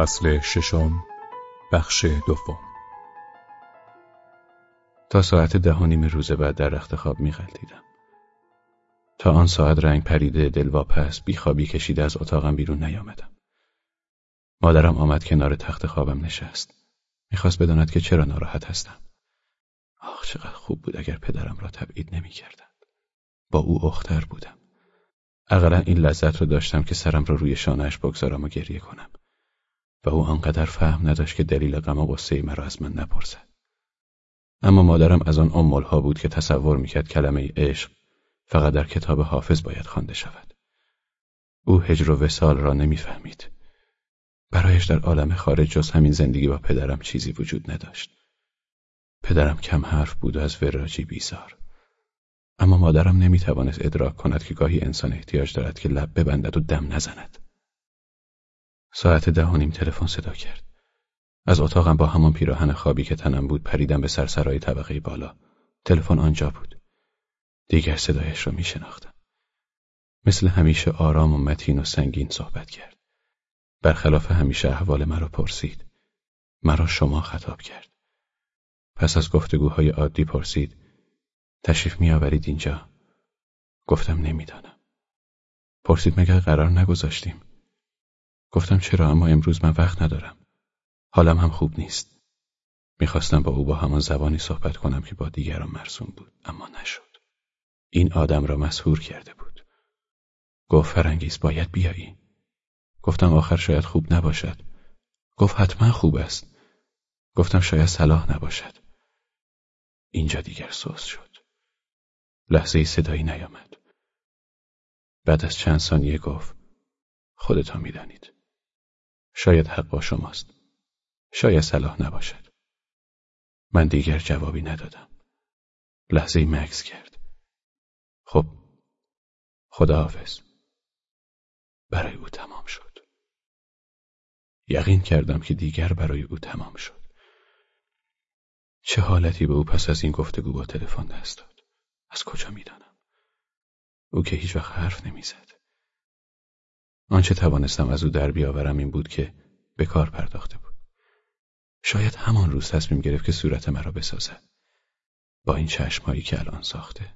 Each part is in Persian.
فصل ششم بخش دوم. تا ساعت ده و نیم روز بعد در رخت خواب میغلطیدم تا آن ساعت رنگ پریده دلواپس بیخوابی کشیده از اتاقم بیرون نیامدم. مادرم آمد کنار تخت خوابم نشست. می‌خواست بداند که چرا ناراحت هستم. آخ چقدر خوب بود اگر پدرم را تبعید نمی‌کردند با او اختر بودم. اقلا این لذت را داشتم که سرم را روی شانهش بگذارم و گریه کنم. و او آنقدر فهم نداشت که دلیل غم و غصه مرا از من نپرسد. اما مادرم از آن امولها بود که تصور می‌کرد کلمه عشق فقط در کتاب حافظ باید خوانده شود. او هجر و وسال را نمی‌فهمید. برایش در عالم خارج جز همین زندگی با پدرم چیزی وجود نداشت. پدرم کم حرف بود و از وراجی بیزار. اما مادرم نمی‌توانست ادراک کند که گاهی انسان احتیاج دارد که لب ببندد و دم نزند. ساعت ده و نیم تلفن صدا کرد. از اتاقم با همان پیراهن خوابی که تنم بود پریدم به سرسرای طبقه بالا. تلفن آنجا بود. دیگر صدایش را می شناختم. مثل همیشه آرام و متین و سنگین صحبت کرد. برخلاف همیشه احوال مرا پرسید. مرا شما خطاب کرد. پس از گفتگوهای عادی پرسید. تشریف می آورید اینجا؟ گفتم نمی‌دانم. پرسید مگر قرار نگذاشتیم؟ گفتم چرا اما امروز من وقت ندارم. حالم هم خوب نیست. می‌خواستم با او با همان زبانی صحبت کنم که با دیگران مرسوم بود اما نشد. این آدم را مسهور کرده بود. گفت فرنگیز باید بیایی. گفتم آخر شاید خوب نباشد. گفت حتما خوب است. گفتم شاید صلاح نباشد. اینجا دیگر سوز شد. لحظه صدایی نیامد. بعد از چند ثانیه گفت خودتان می‌دانید. شاید حق با شماست. شاید صلاح نباشد. من دیگر جوابی ندادم. لحظه مکس کرد. خب خداحافظ. برای او تمام شد. یقین کردم که دیگر برای او تمام شد. چه حالتی به او پس از این گفتگو با تلفن دست داد؟ از کجا می‌دانم؟ او که هیچ وقت حرف نمی‌زد. آنچه توانستم از او در بیاورم این بود که به کار پرداخته بود. شاید همان روز تصمیم گرفت که صورت مرا بسازد. با این چشمهایی که الان ساخته.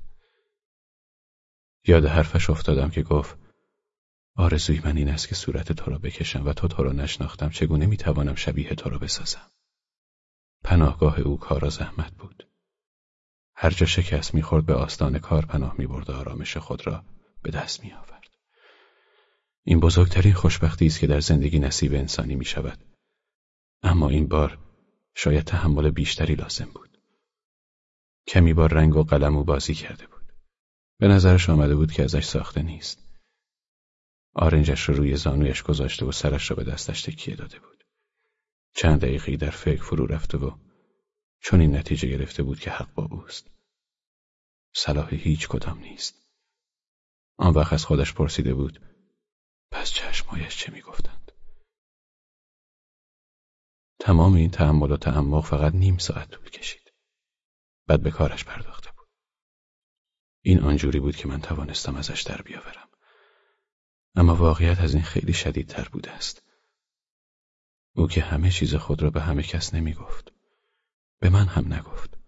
یاد حرفش افتادم که گفت آرزوی من این است که صورت تو را بکشم و تو تو را نشناختم. چگونه می‌توانم شبیه تو را بسازم؟ پناهگاه او کارا زحمت بود. هر جا شکست می‌خورد به آستان کار پناه می‌برد و آرامش خود را به دست میآورد. این بزرگترین خوشبختی است که در زندگی نصیب انسانی می شود. اما این بار شاید تحمل بیشتری لازم بود. کمی با رنگ و قلم او بازی کرده بود. به نظرش آمده بود که ازش ساخته نیست. آرنجش را روی زانویش گذاشته و سرش را به دستش تکیه داده بود. چند دقیقی در فکر فرو رفته و چون این نتیجه گرفته بود که حق با اوست. صلاح هیچ کدام نیست. آن وقت از خودش پرسیده بود پس چشمهایش چه می‌گفتند؟ تمام این تحمل و تعمق فقط نیم ساعت طول کشید. بعد به کارش پرداخته بود. این آنجوری بود که من توانستم ازش در بیاورم. اما واقعیت از این خیلی شدیدتر بوده است. او که همه چیز خود را به همه کس نمی گفت به من هم نگفت.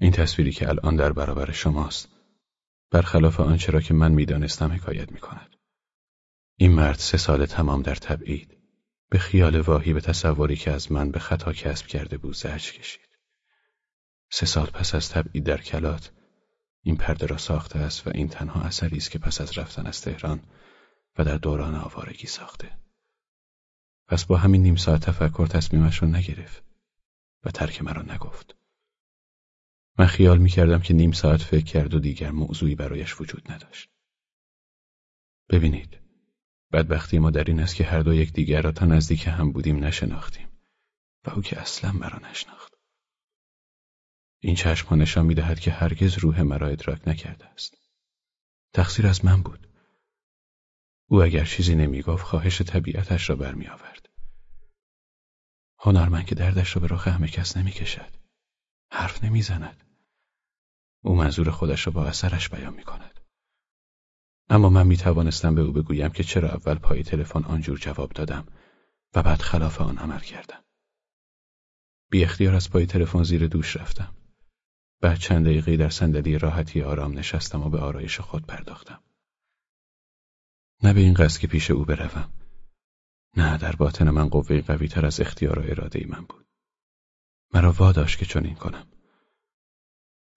این تصویری که الان در برابر شماست برخلاف آنچه را که من می‌دانستم حکایت می کند. این مرد سه سال تمام در تبعید. به خیال واهی به تصوری که از من به خطا کسب کرده بود زجر کشید. سه سال پس از تبعید در کلات این پرده را ساخته است و این تنها اثری است که پس از رفتن از تهران و در دوران آوارگی ساخته. پس با همین نیم ساعت تفکر تصمیمش را نگرفت و ترک مرا نگفت. من خیال می کردم که نیم ساعت فکر کرد و دیگر موضوعی برایش وجود نداشت. ببینید بدبختی ما در این است که هر دو دیگر را تا نزدیک هم بودیم نشناختیم و او که اصلا مرا نشناخت. این چشم ها نشان می‌دهد که هرگز روح مرا ادراک نکرده است. تقصیر از من بود. او اگر چیزی نمی‌گفت خواهش طبیعتش را برمیآورد هنرمند که دردش را به رخ همه کس نمی‌کشد حرف نمی‌زند او منظور خودش را با اثرش بیان می‌کند اما من می توانستم به او بگویم که چرا اول پای تلفن آنجور جواب دادم و بعد خلاف آن عمل کردم. بی اختیار از پای تلفن زیر دوش رفتم. بعد چند دقیقه در صندلی راحتی آرام نشستم و به آرایش خود پرداختم. نه به این قصد که پیش او بروم. نه در باطن من قوه قوی تر از اختیار و اراده من بود. مرا واداشت که چنین کنم.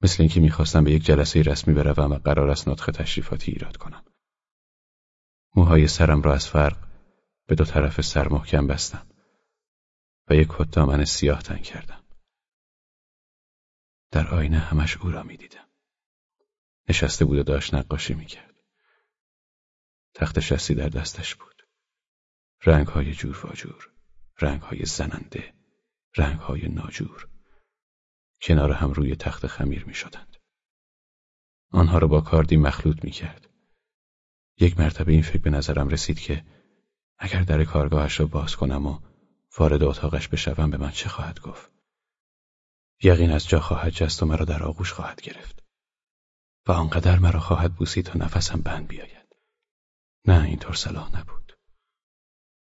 مثل اینکه می‌خواستم به یک جلسه رسمی بروم و قرار است نطخ تشریفاتی ایراد کنم. موهای سرم را از فرق به دو طرف سر محکم بستم و یک کت من سیاه تن کردم. در آینه همش او را می‌دیدم. نشسته بود و داشت نقاشی می‌کرد. تخت شستی در دستش بود. رنگ های جور و جور، رنگ های زننده، رنگ های ناجور. کنار هم روی تخت خمیر می شدند. آنها را با کاردی مخلوط می کرد. یک مرتبه این فکر به نظرم رسید که اگر در کارگاهش را باز کنم و وارد اتاقش بشوم به من چه خواهد گفت؟ یقین از جا خواهد جست و مرا در آغوش خواهد گرفت و آنقدر مرا خواهد بوسید تا نفسم بند بیاید. نه اینطور صلاح نبود.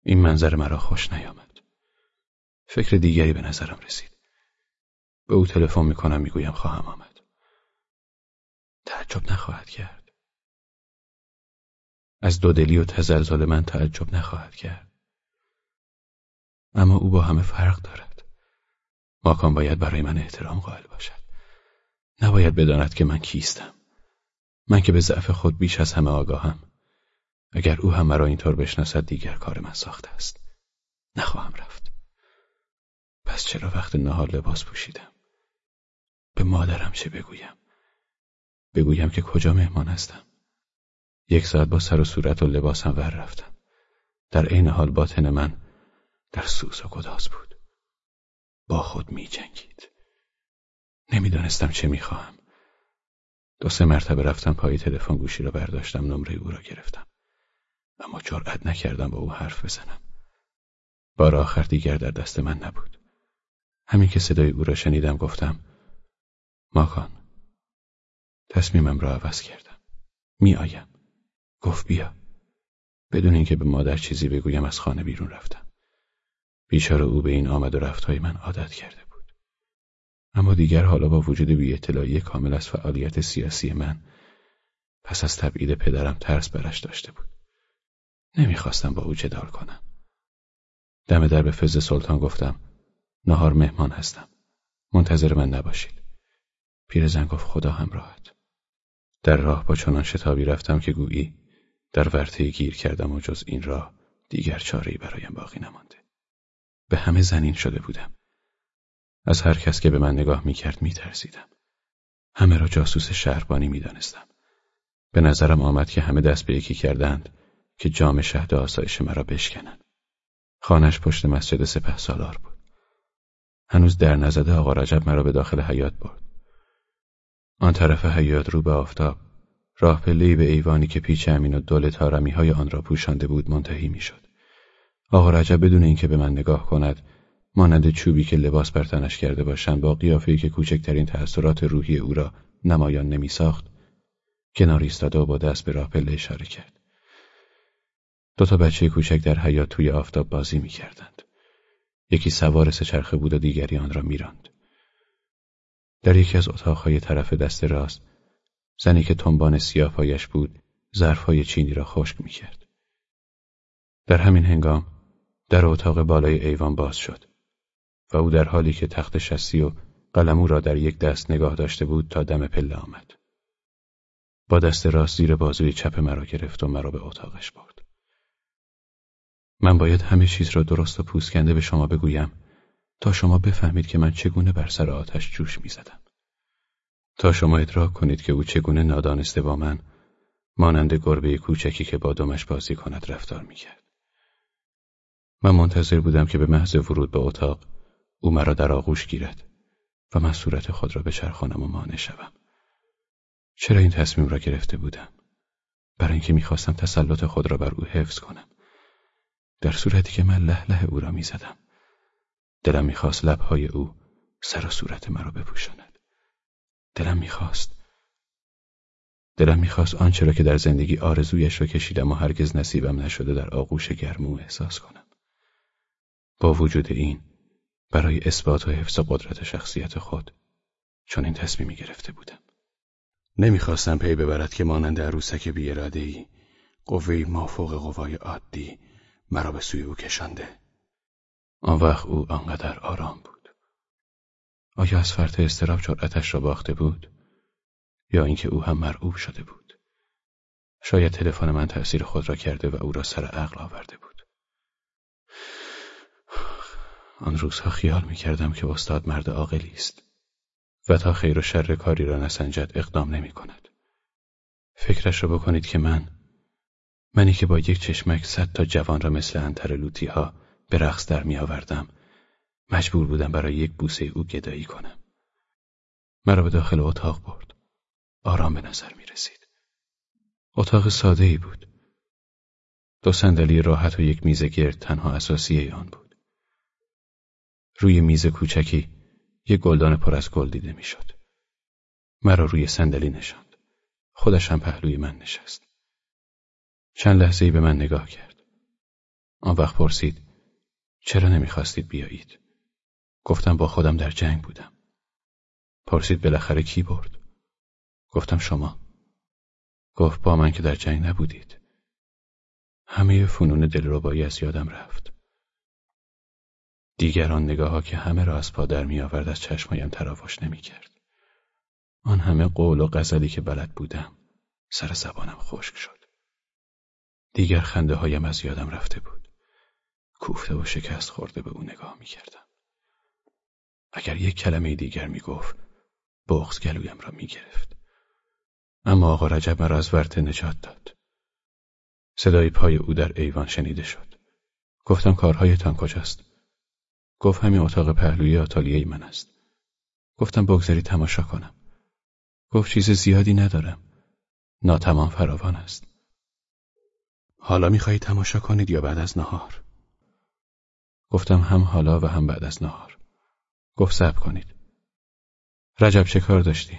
این منظر مرا خوش نیامد. فکر دیگری به نظرم رسید. به او تلفن می‌کنم می‌گویم خواهم آمد. تعجب نخواهد کرد. از دودلی و تزلزل من تعجب نخواهد کرد. اما او با همه فرق دارد. ماکان باید برای من احترام قائل باشد. نباید بداند که من کیستم. من که به ضعف خود بیش از همه آگاهم. اگر او هم مرا اینطور بشناسد دیگر کار من ساخته است. نخواهم رفت. پس چرا وقت نهار لباس پوشیدم؟ به مادرم چه بگویم؟ بگویم که کجا مهمان هستم؟ یک ساعت با سر و صورت و لباسم ور رفتم. در عین حال باطن من در سوز و گداز بود. با خود می جنگید. نمی‌دانستم چه می‌خواهم. دو سه مرتبه رفتم پای تلفن گوشی را برداشتم نمره او را گرفتم. اما جرأت نکردم با او حرف بزنم. بار آخر دیگر در دست من نبود. همین که صدای او را شنیدم گفتم ماکان تصمیمم را عوض کردم. می آیم. گفت بیا. بدون اینکه به مادر چیزی بگویم از خانه بیرون رفتم. بیچاره او به این آمد و رفتهای من عادت کرده بود. اما دیگر حالا با وجود بی اطلاعی کامل از فعالیت سیاسی من پس از تبعید پدرم ترس برش داشته بود. نمی‌خواستم با او جدال کنم. دم در به فز سلطان گفتم نهار مهمان هستم. منتظر من نباشید. پیرزن گفت خدا همراهت. در راه با چنان شتابی رفتم که گویی در ورطه گیر کردم و جز این راه دیگر چاره‌ای برایم باقی نمانده. به همه زنین شده بودم. از هر کس که به من نگاه می‌کرد میترسیدم. همه را جاسوس شهربانی می‌دانستم. به نظرم آمد که همه دست به یکی کردند که جام شهد آسایش مرا بشکنند. خانش پشت مسجد سپه سالار بود. هنوز در نزده آقا رجب مرا به داخل حیات برد. آن طرف حیات رو به آفتاب. راه به ایوانی که پیچ امین و دول تارمی های آن را پوشانده بود منتهی می‌شد. آقا رجب بدون اینکه به من نگاه کند مانند چوبی که لباس بر تنش کرده باشند با قیافه‌ای که کوچکترین تأثیرات روحی او را نمایان نمیساخت کنار ایستاده و با دست به راه پله اشاره کرد. دو تا بچه کوچک در حیات توی آفتاب بازی می‌کردند. یکی سوار چرخه بود و دیگری آن را میراند. در یکی از اتاقهای طرف دست راست زنی که تنبان سیاه پایش بود ظرفهای چینی را خشک می‌کرد در همین هنگام در اتاق بالای ایوان باز شد و او در حالی که تخت شستی و قلمو را در یک دست نگاه داشته بود تا دم پله آمد. با دست راست زیر بازوی چپ مرا گرفت و مرا به اتاقش برد. من باید همه چیز را درست و پوسکنده به شما بگویم تا شما بفهمید که من چگونه بر سر آتش جوش می‌زدم. تا شما ادراک کنید که او چگونه نادانسته با من مانند گربه کوچکی که با دمش بازی کند رفتار می‌کرد. من منتظر بودم که به محض ورود به اتاق او مرا در آغوش گیرد و من صورت خود را بچرخانم و مانع شوم. چرا این تصمیم را گرفته بودم؟ برای اینکه می‌خواستم تسلط خود را بر او حفظ کنم. در صورتی که من له له او را می‌زدم. دلم می‌خواست لبهای او سر و صورت مرا بپوشاند. دلم می‌خواست دلم می‌خواست آنچه را که در زندگی آرزویش را کشیدم و هرگز نصیبم نشده در آغوش گرمو احساس کنم. با وجود این برای اثبات و حفظ قدرت شخصیت خود چون این تصمیمی گرفته بودم نمی‌خواستم پی ببرد که مانند عروسک بیاراده ای مافوق قوای عادی مرا به سوی او کشانده آن وقت او آنقدر آرام بود. آیا از فرط استراب جرأتش را باخته بود؟ یا اینکه او هم مرعوب شده بود؟ شاید تلفن من تأثیر خود را کرده و او را سر عقل آورده بود. آن روزها خیال می کردم که استاد مرد عاقلی است و تا خیر و شر کاری را نسنجد اقدام نمی کند. فکرش را بکنید که من منی که با یک چشمک صد تا جوان را مثل انتر لوتی ها به رقص در می آوردم مجبور بودم برای یک بوسه او گدایی کنم. مرا به داخل اتاق برد. آرام به نظر می رسید. اتاق ساده ای بود. دو صندلی راحت و یک میز گرد تنها اساسی آن بود. روی میز کوچکی یک گلدان پر از گل دیده می‌شد. مرا روی صندلی نشاند. خودش هم پهلوی من نشست. چند لحظه ای به من نگاه کرد. آن وقت پرسید چرا نمی‌خواستید بیایید؟ گفتم با خودم در جنگ بودم. پرسید بالاخره کی برد؟ گفتم شما. گفت با من که در جنگ نبودید. همه فنون دلربایی از یادم رفت. دیگران نگاه ها که همه را از پا در می آورد از چشمایم تراوش نمی کرد. آن همه قول و غزلی که بلد بودم سر زبانم خشک شد. دیگر خنده هایم از یادم رفته بود. کوفته و شکست خورده به او نگاه می کردم. اگر یک کلمه دیگر می گفت بغز گلویم را می گرفت. اما آقا رجب مرا از ورته نجات داد. صدای پای او در ایوان شنیده شد. گفتم کارهایتان کجاست؟ گفت همین اتاق پهلوی آتالیه من است. گفتم بگذاری تماشا کنم. گفت چیز زیادی ندارم. ناتمام فراوان است. حالا می‌خواهی تماشا کنید یا بعد از نهار؟ گفتم هم حالا و هم بعد از نهار. گفت صبر کنید. رجب چه کار داشتی؟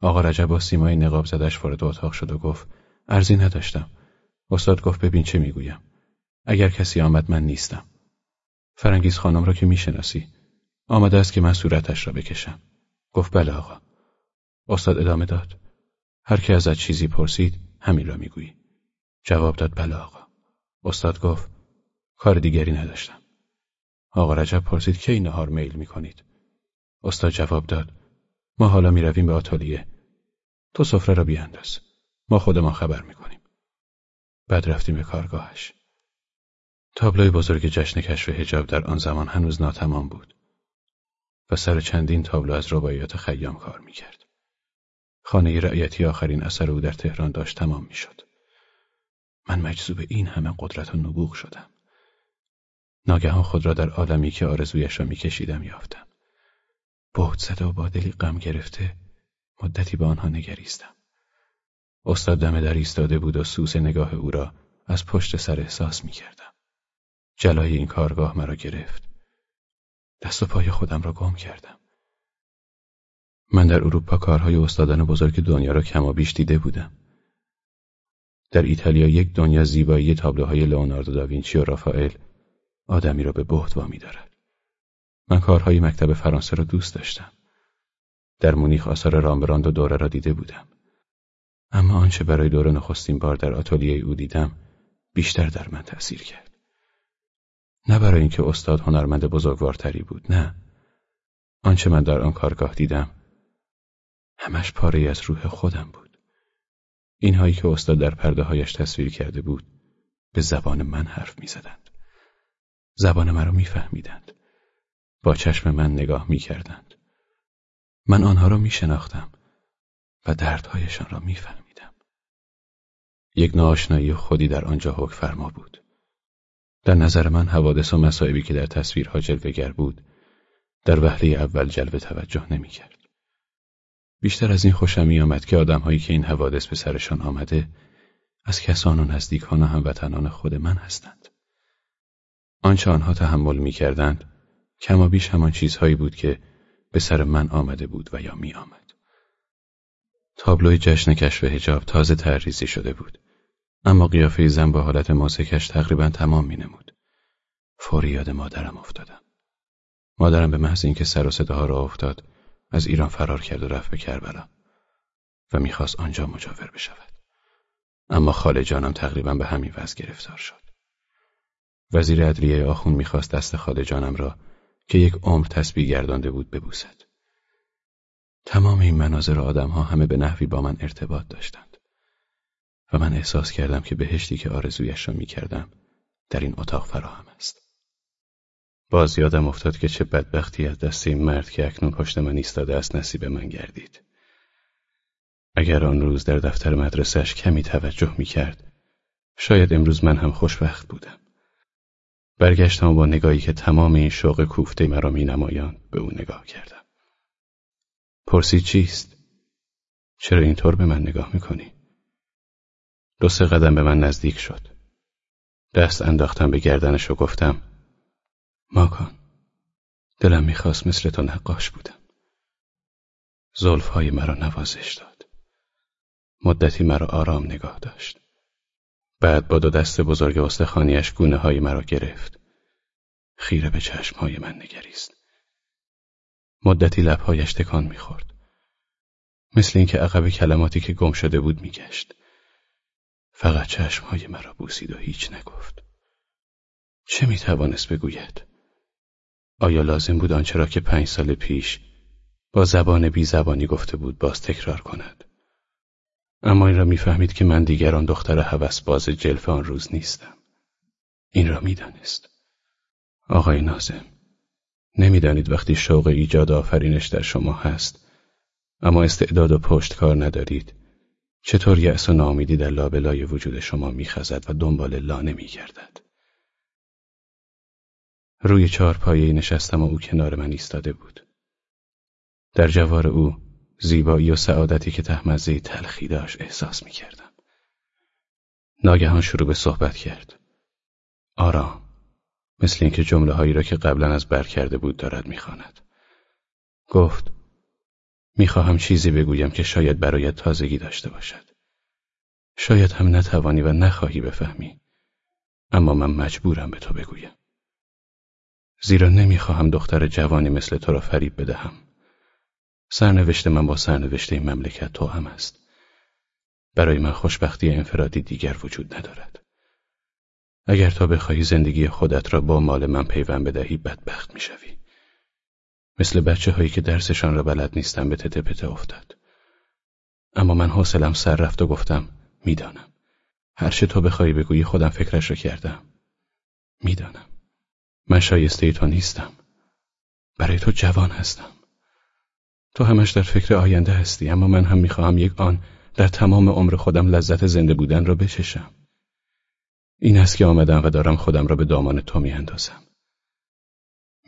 آقا رجب با سیمای نقاب زدش وارد اتاق شد و گفت ارزی نداشتم. استاد گفت ببین چه می‌گویم. اگر کسی آمد من نیستم. فرنگیز خانم را که می‌شناسی آمده است که من صورتش را بکشم گفت بله آقا استاد ادامه داد هر که ازت چیزی پرسید همین را می‌گویی جواب داد بله آقا استاد گفت کار دیگری نداشتم آقا رجب پرسید کی نهار میل می‌کنید استاد جواب داد ما حالا می‌رویم به آتالیه تو سفره را بیانداز ما خودمان خبر می‌کنیم بعد رفتیم به کارگاهش تابلوی بزرگ جشن کشف هجاب در آن زمان هنوز ناتمام بود و سر چندین تابلو از رباعیات خیام کار می‌کرد. خانه رعیتی آخرین اثر او در تهران داشت تمام می‌شد. من مجذوب این همه قدرت و نبوغ شدم. ناگهان خود را در عالمی که آرزویش را میکشیدم یافتم. بهت زده و با دلی غم گرفته مدتی به آنها نگریستم. استاد دم در ایستاده بود و سوس نگاه او را از پشت سر احساس می‌کردم. جلای این کارگاه مرا گرفت. دست و پای خودم را گم کردم. من در اروپا کارهای استادان بزرگ دنیا را کما بیش دیده بودم. در ایتالیا یک دنیا زیبایی تابلوهای لئوناردو داوینچی و رافائل آدمی را به بهت وامی دارد. من کارهای مکتب فرانسه را دوست داشتم. در مونیخ آثار رامبراند و دوره را دیده بودم. اما آنچه برای دوره نخستین بار در آتلیه او دیدم بیشتر در من تأثیر کرد. نه برای اینکه استاد هنرمند بزرگوارتری بود نه آنچه من در آن کارگاه دیدم همش پاره از روح خودم بود اینهایی که استاد در پرده هایش تصویر کرده بود به زبان من حرف می‌زدند زبان مرا میفهمیدند با چشم من نگاه می‌کردند من آنها را میشناختم و دردهایشان را میفهمیدم یک ناآشنایی خودی در آنجا حکم فرما بود در نظر من حوادث و مصائبی که در تصویرها جلوگر بود در وهله اول جلوه توجه نمی‌کرد. بیشتر از این خوشم می آمد که آدمهایی که این حوادث به سرشان آمده از کسان و نزدیکان و هموطنان خود من هستند. آنچه آنها تحمل می کردند کما بیش همان چیزهایی بود که به سر من آمده بود و یا می آمد. تابلوی جشن کشف هجاب تازه تحریزی شده بود. اما قیافه زن با حالت ماسکش تقریبا تمام می نمود. فوری یاد مادرم افتادم. مادرم به محض اینکه سر و صداها را افتاد از ایران فرار کرد و رفت به کربلا و می‌خواست آنجا مجاور بشود. اما خاله جانم تقریبا به همین وضع گرفتار شد. وزیر ادلیه آخون می‌خواست دست خاله جانم را که یک عمر تسبیح گردانده بود ببوسد. تمام این مناظر آدمها همه به نحوی با من ارتباط داشتند و من احساس کردم که بهشتی که آرزویش را می‌کردم در این اتاق فراهم است. باز یادم افتاد که چه بدبختی از دست این مرد که اکنون پشت من ایستاده است نصیب من گردید. اگر آن روز در دفتر مدرسهش کمی توجه می کرد شاید امروز من هم خوشبخت بودم. برگشتم با نگاهی که تمام این شوق کوفته مرا می نمایان به او نگاه کردم. پرسید چیست؟ چرا اینطور به من نگاه می‌کنی؟ دو سه قدم به من نزدیک شد. دست انداختم به گردنش و گفتم ماکان دلم می‌خواست مثل تو نقاش بودم. های مرا نوازش داد. مدتی مرا آرام نگاه داشت. بعد با دو دست بزرگ استخانیش گونه های مرا گرفت. خیره به چشم های من نگریست. مدتی لبهایش تکان می‌خورد. مثل اینکه عقب کلماتی که گم شده بود میگشت. فقط چشمهای مرا بوسید و هیچ نگفت. چه می‌توانست بگوید؟ آیا لازم بود آنچه را که پنج سال پیش با زبان بی زبانی گفته بود باز تکرار کند؟ اما این را می‌فهمید که من دیگر آن دختر هوس باز جلف آن روز نیستم. این را می‌دانست. آقای نازم نمی‌دانید وقتی شوق ایجاد آفرینش در شما هست اما استعداد و پشت کار ندارید چطور یأس و نامیدی در لابلای وجود شما میخزد و دنبال لا نمیگردد روی چهار پایه نشستم و او کنار من ایستاده بود در جوار او زیبایی و سعادتی که تحمزه تلخی داشت احساس می‌کردم ناگهان شروع به صحبت کرد آرام مثل اینکه جمله هایی را که قبلا از بر کرده بود دارد می‌خواند. گفت می‌خواهم چیزی بگویم که شاید برایت تازگی داشته باشد. شاید هم نتوانی و نخواهی بفهمی. اما من مجبورم به تو بگویم. زیرا نمی‌خواهم دختر جوانی مثل تو را فریب بدهم. سرنوشت من با سرنوشت این مملکت تو هم است. برای من خوشبختی انفرادی دیگر وجود ندارد. اگر تا بخواهی زندگی خودت را با مال من پیوند بدهی بدبخت می‌شوی. مثل بچه هایی که درسشان را بلد نیستن به تته پته افتاد. اما من حوصلم سر رفت و گفتم می‌دانم. هر چه تو بخوای بگویی خودم فکرش را کردم. می‌دانم. من شایسته تو نیستم. برای تو جوان هستم. تو همش در فکر آینده هستی اما من هم می‌خواهم یک آن در تمام عمر خودم لذت زنده بودن را بچشم. این است که آمدم و دارم خودم را به دامان تو میاندازم.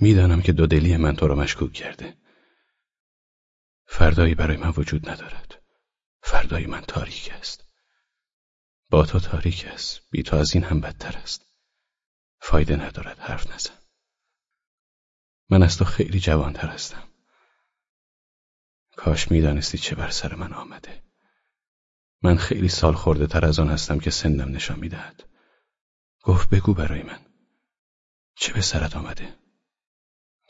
می‌دانم که دو دلی من تو را مشکوک کرده. فردایی برای من وجود ندارد. فردای من تاریک است. با تو تاریک است. بی تو از این هم بدتر است. فایده ندارد حرف نزن. من از تو خیلی جوانتر هستم. کاش می‌دانستی چه بر سر من آمده. من خیلی سال خورده تر از آن هستم که سنم نشان می‌دهد. گفت بگو برای من چه به سرت آمده؟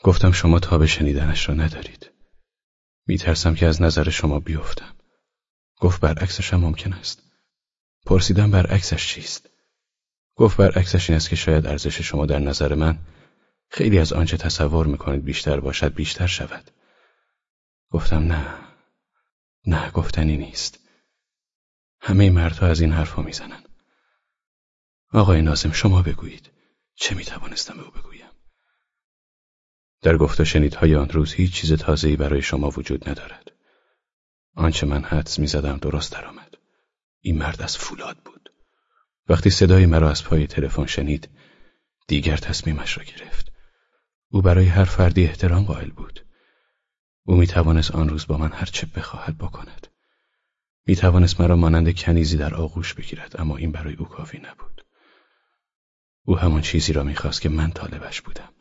گفتم شما تا به شنیدنش را ندارید میترسم که از نظر شما بیفتم گفت برعکسش هم ممکن است پرسیدم برعکسش چیست گفت برعکسش این است که شاید ارزش شما در نظر من خیلی از آنچه تصور می‌کنید بیشتر باشد بیشتر شود گفتم نه. نه گفتنی نیست. همه مردها از این حرفا می‌زنن. آقای نازم شما بگویید. چه می‌توانستم به او بگویم؟ در گفت و شنیدهای آن روز هیچ چیز تازه‌ای برای شما وجود ندارد. آنچه من حدس می‌زدم درست درآمد این مرد از فولاد بود. وقتی صدای مرا از پای تلفن شنید دیگر تصمیمش را گرفت. او برای هر فردی احترام قائل بود. او می توانست آن روز با من هر چه بخواهد بکند می توانست مرا مانند کنیزی در آغوش بگیرد اما این برای او کافی نبود او همان چیزی را می‌خواست که من طالبش بودم.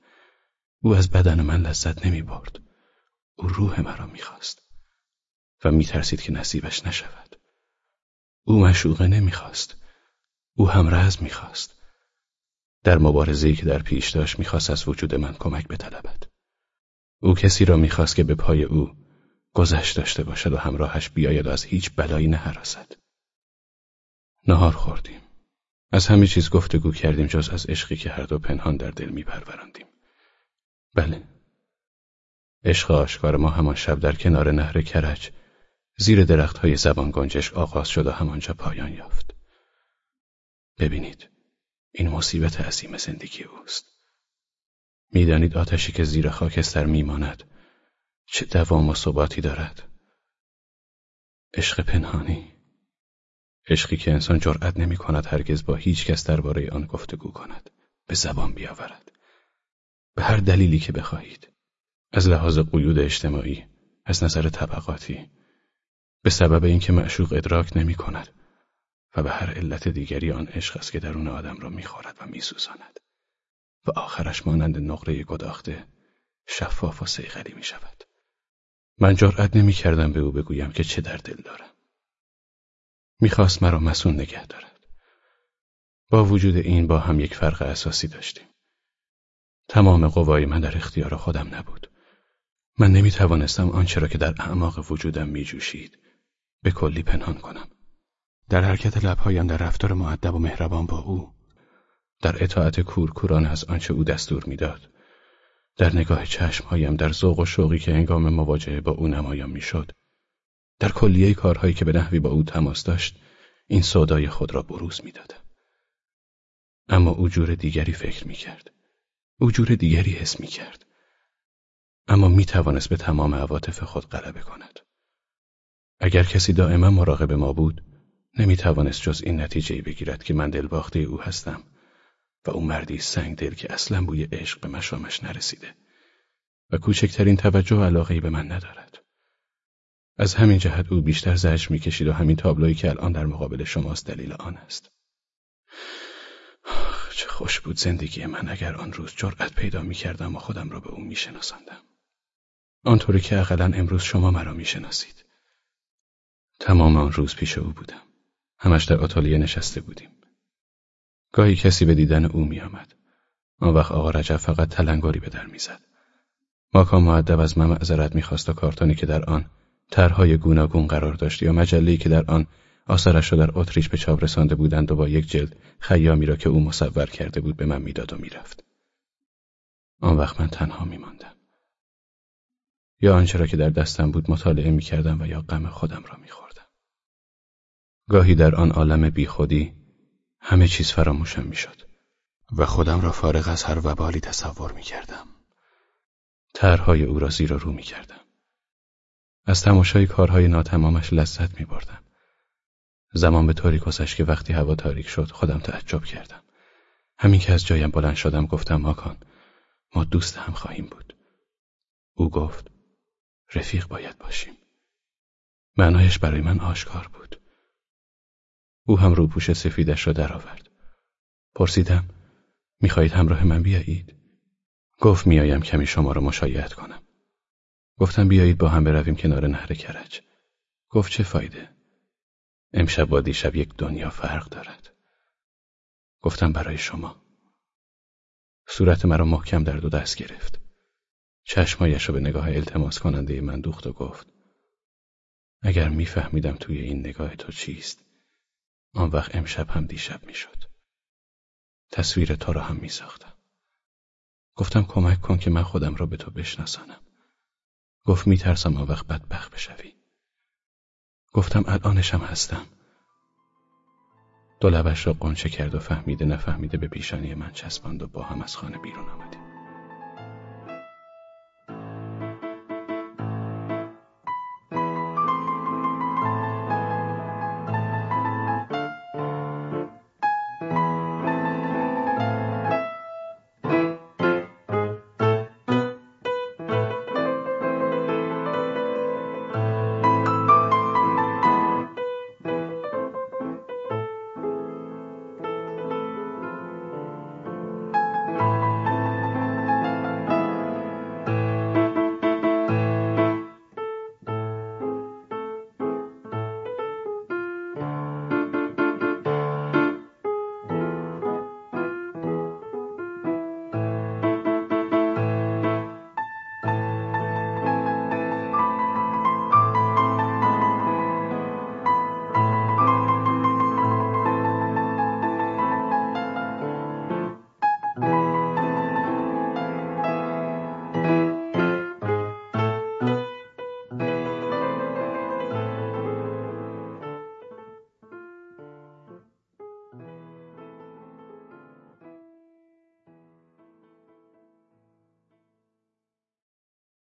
او از بدن من لذت نمی برد. او روح مرا می‌خواست و میترسید که نصیبش نشود. او مشوقه نمی‌خواست. او هم رز می‌خواست. در مبارزه‌ای که در پیش داشت می‌خواست از وجود من کمک بطلبد. او کسی را می‌خواست که به پای او گذشت داشته باشد و همراهش بیاید و از هیچ بلایی نهراسد. نهار خوردیم. از همه چیز گفتگو کردیم جز از عشقی که هر دو پنهان در دل میپروراندیم. بله. عشق آشکار ما همان شب در کنار نهر کرج زیر درخت های زبان گنجش آغاز شد و همانجا پایان یافت. ببینید این مصیبت عظیم زندگی اوست. می‌دانید آتشی که زیر خاکستر میماند چه دوام و ثباتی دارد. عشق پنهانی. عشقی که انسان جرأت نمی کند هرگز با هیچ کس درباره آن گفتگو کند. به زبان بیاورد. به هر دلیلی که بخواهید. از لحاظ قیود اجتماعی از نظر طبقاتی. به سبب اینکه معشوق ادراک نمی کند و به هر علت دیگری آن عشق است که درون آدم را می‌خورد و میسوزاند. و آخرش مانند نقره گداخته شفاف و سیغلی می شود. من جرأت نمی کردم به او بگویم که چه در دل دارم. می‌خواست مرا مسون نگه دارد. با وجود این با هم یک فرق اساسی داشتیم. تمام قوای من در اختیار خودم نبود. من نمی توانستم آنچه را که در اعماق وجودم می جوشید به کلی پنهان کنم. در حرکت لبهایم در رفتار معدب و مهربان با او در اطاعت کورکوران از آنچه او دستور می‌داد. در نگاه چشمهایم در ذوق و شوقی که انگام مواجهه با او نمایان می‌شد در کلیه کارهایی که به نحوی با او تماس داشت این سودای خود را بروز می‌دادم. اما او جور دیگری فکر می‌کرد. او جور دیگری حس می‌کرد. اما می توانست به تمام عواطف خود غلبه کند. اگر کسی دائما مراقب ما بود نمی توانست جز این نتیجه بگیرد که من دلباخته او هستم. و او مردی سنگ دل که اصلا بوی عشق به مشامش نرسیده و کوچکترین توجه و علاقه به من ندارد. از همین جهت او بیشتر زجر می‌کشید و همین تابلویی که الان در مقابل شماست دلیل آن است. چه خوش بود زندگی من اگر آن روز جرأت پیدا می‌کردم و خودم را به او میشناساندم. آنطوری که اقلا امروز شما مرا می‌شناسید. تمام آن روز پیش او بودم. همش در آتالیه نشسته بودیم. گاهی کسی به دیدن او می آمد. آن وقت آقا رجب فقط تلنگاری به در می‌زد. ماکان معدب از من معذرت می‌خواست و کارتانی که در آن طرحهای گوناگون قرار داشت یا مجله‌ای که در آن آثارش را در اتریش به چاپ رسانده بودند و با یک جلد خیامی را که او مصور کرده بود به من می‌داد و می‌رفت. آن وقت من تنها میماندم. یا آنچه را که در دستم بود مطالعه می‌کردم و یا غم خودم را میخوردم. گاهی در آن عالم بیخودی همه چیز فراموشم می‌شد و خودم را فارغ از هر وبالی تصور می‌کردم. طرحهای او را زیر رو می‌کردم. از تماشای کارهای ناتمامش لذت میبردم. زمان به طوری گذشت که وقتی هوا تاریک شد خودم تعجب کردم. همین که از جایم بلند شدم گفتم ماکان ما دوست هم خواهیم بود. او گفت رفیق باید باشیم. معنایش برای من آشکار بود. او هم روپوش سفیدش را درآورد. پرسیدم می‌خواهید همراه من بیایید؟ گفت میآیم کمی شما را مشایعت کنم. گفتم بیایید با هم برویم کنار نهر کرج. گفت چه فایده؟ امشب با دیشب یک دنیا فرق دارد. گفتم برای شما. صورت مرا محکم در دو دست گرفت. چشمایش را به نگاه التماس کننده من دوخت و گفت اگر میفهمیدم توی این نگاه تو چیست آن وقت امشب هم دیشب می‌شد. تصویر تو را هم می ساختم. گفتم کمک کن که من خودم را به تو بشناسانم. گفت می ترسم آن وقت بدبخت بشوی. گفتم الانشم هستم. دو لبش را قنچه کرد و فهمیده نفهمیده به پیشانی من چسباند و با هم از خانه بیرون آمدیم.